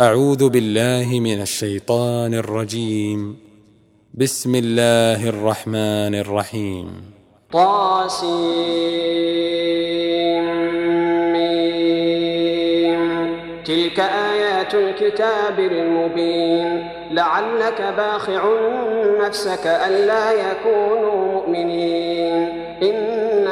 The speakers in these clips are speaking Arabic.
أعوذ بالله من الشيطان الرجيم. بسم الله الرحمن الرحيم. طاسيم. تلك آيات الكتاب المبين. لعلك باخع نفسك ألا يكونوا مؤمنين.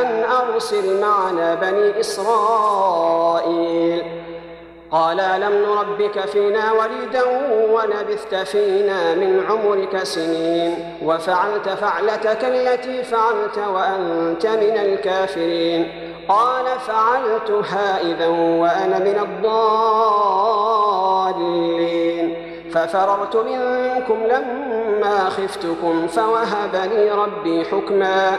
أن أرسل معنا بني إسرائيل. قال لم نربك فينا وليدا ولبثت فينا من عمرك سنين وفعلت فعلتك التي فعلت وأنت من الكافرين. قال فعلتها إذا وأنا من الضالين. ففررت منكم لما خفتكم فوهب لي ربي حكما.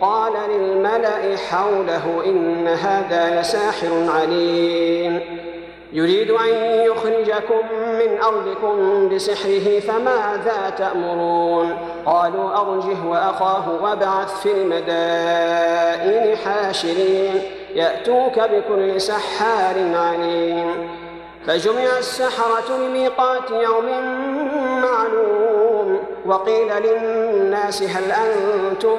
قال للملأ حوله إن هذا لساحر عليم. يريد أن يخرجكم من أرضكم بسحره فماذا تأمرون؟ قالوا أرجه وأخاه وابعث في المدائن حاشرين يأتوك بكل سحار عليم. فجمع السحرة لميقات يوم معلوم وقيل للناس هل أنتم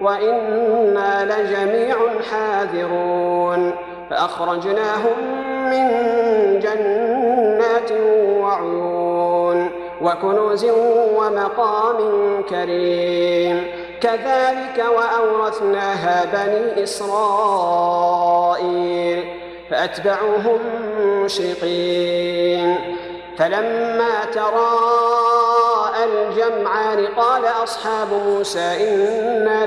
وإنا لجميع حاذرون. فأخرجناهم من جنات وعيون وكنوز ومقام كريم. كذلك وأورثناها بني إسرائيل فأتبعوهم مشرقين. فلما تراءى الجمعان قال أصحاب موسى إنا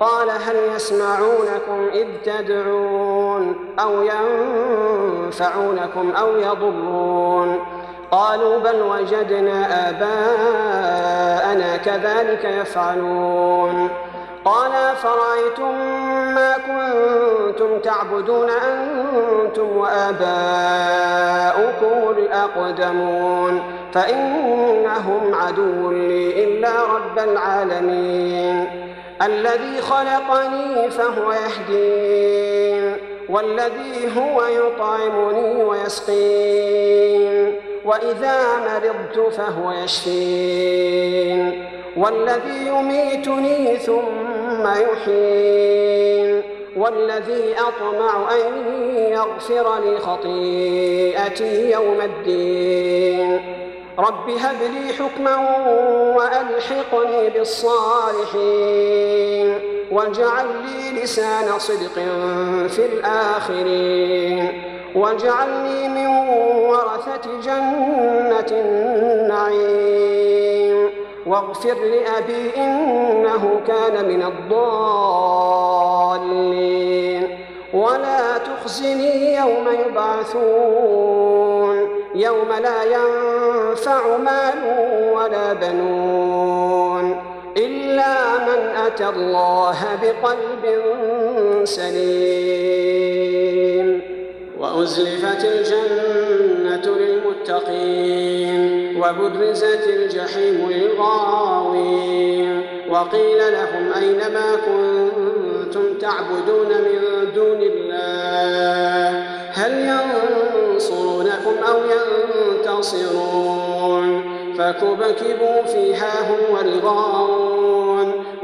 قال هل يسمعونكم إذ تدعون أو ينفعونكم أو يضرون قالوا بل وجدنا آباءنا كذلك يفعلون قال فرأيتم ما كنتم تعبدون أنتم وآباؤكم الأقدمون فإنهم عدو لي إلا رب العالمين الذي خلقني فهو يهدين والذي هو يطعمني ويسقين وإذا مرضت فهو يشفين والذي يميتني ثم يحيين والذي أطمع أن يغفر لي خطيئتي يوم الدين. رب هب لي حكما وألحقني بالصالحين. واجعل لي لسان صدق في الآخرين. واجعلني من ورثة جنة النعيم. واغفر لأبي إنه كان من الضالين. ولا تخزني يوم يبعثون. يوم لا ينفع مال ولا بنون. إلا من أتى الله بقلب سليم. وأزلفت الجنة للمتقين وبرزت الجحيم للغاوين. وقيل لهم أين ما كنتم تعبدون من دون الله؟ هل ينصرونكم أو ينتصرون؟ فكبكبوا فيها هم والغاوون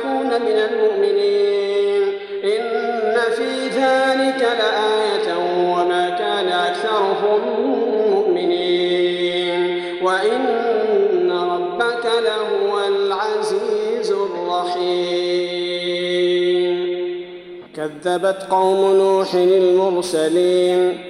فنكون من المؤمنين. إن في ذلك لآية وما كان أكثرهم المؤمنين وإن ربك لهو العزيز الرحيم. كذبت قوم نوح المرسلين.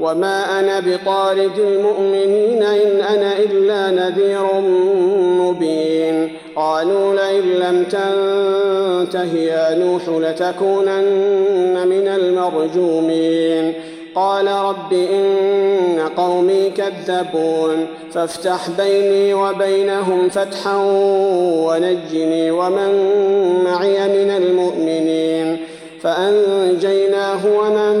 وما أنا بطارد المؤمنين إن أنا إلا نذير مبين قالوا لئن لم تنته يا نوح لتكونن من المرجومين قال رب إن قومي كذبون فافتح بيني وبينهم فتحا ونجني ومن معي من المؤمنين فأنجيناه ومن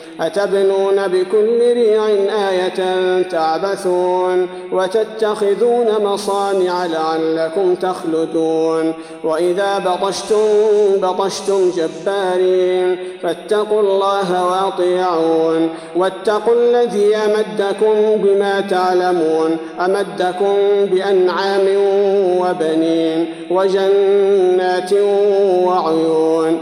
أتبنون بكل ريع آية تعبثون وتتخذون مصانع لعلكم تخلدون وإذا بطشتم بطشتم جبارين فاتقوا الله وأطيعون واتقوا الذي أمدكم بما تعلمون أمدكم بأنعام وبنين وجنات وعيون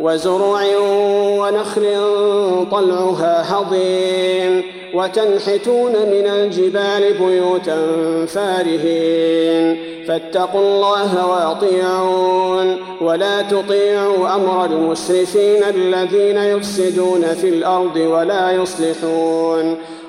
وزروع ونخل طلعها هضيم وتنحتون من الجبال بيوتا فارهين. فاتقوا الله واطيعون ولا تطيعوا أمر المسرفين الذين يفسدون في الأرض ولا يصلحون.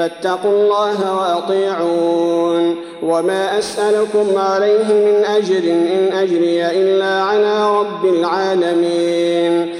فاتقوا الله وأطيعون. وما أسألكم عليه من أجر إن أجري إلا على رب العالمين.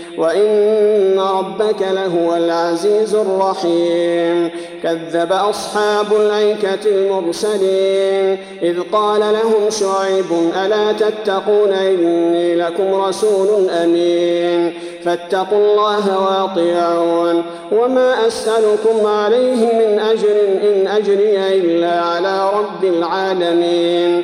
وإن ربك لهو العزيز الرحيم. كذب أصحاب الأيكة المرسلين. إذ قال لهم شعيب ألا تتقون إني لكم رسول أمين. فاتقوا الله واطيعون. وما أسألكم عليه من أجر إن أجري إلا على رب العالمين.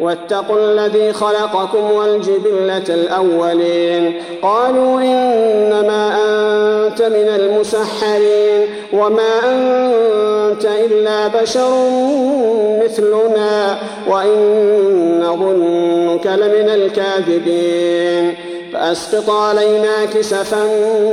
واتقوا الذي خلقكم والجبلة الأولين. قالوا إنما أنت من المسحرين وما أنت إلا بشر مثلنا وإن نظنك لمن الكاذبين. فأسقط علينا كسفا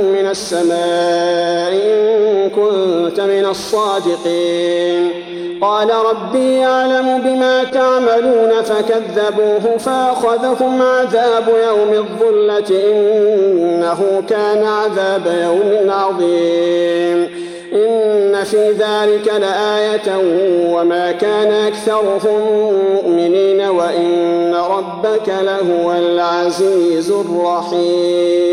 من السماء إن كنت من الصادقين. قال ربي يعلم بما تعملون فكذبوه فأخذهم عذاب يوم الظلة إنه كان عذاب يوم عظيم. إن في ذلك لآية وما كان أكثرهم مؤمنين وإن ربك لهو العزيز الرحيم.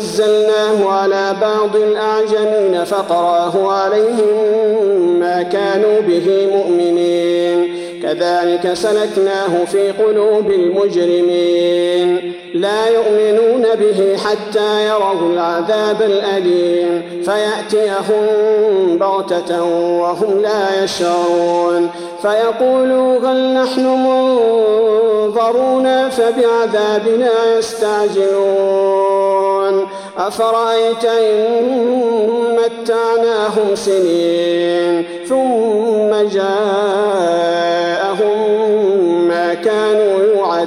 نزلناه على بعض الأعجمين فقرأه عليهم ما كانوا به مؤمنين. كذلك سلكناه في قلوب المجرمين. لا يؤمنون به حتى يروا العذاب الأليم. فيأتيهم بغتة وهم لا يشعرون. فيقولوا هل نحن منظرون فبعذابنا يستعجلون. أفرأيت إن متعناهم سنين ثم جاءهم ما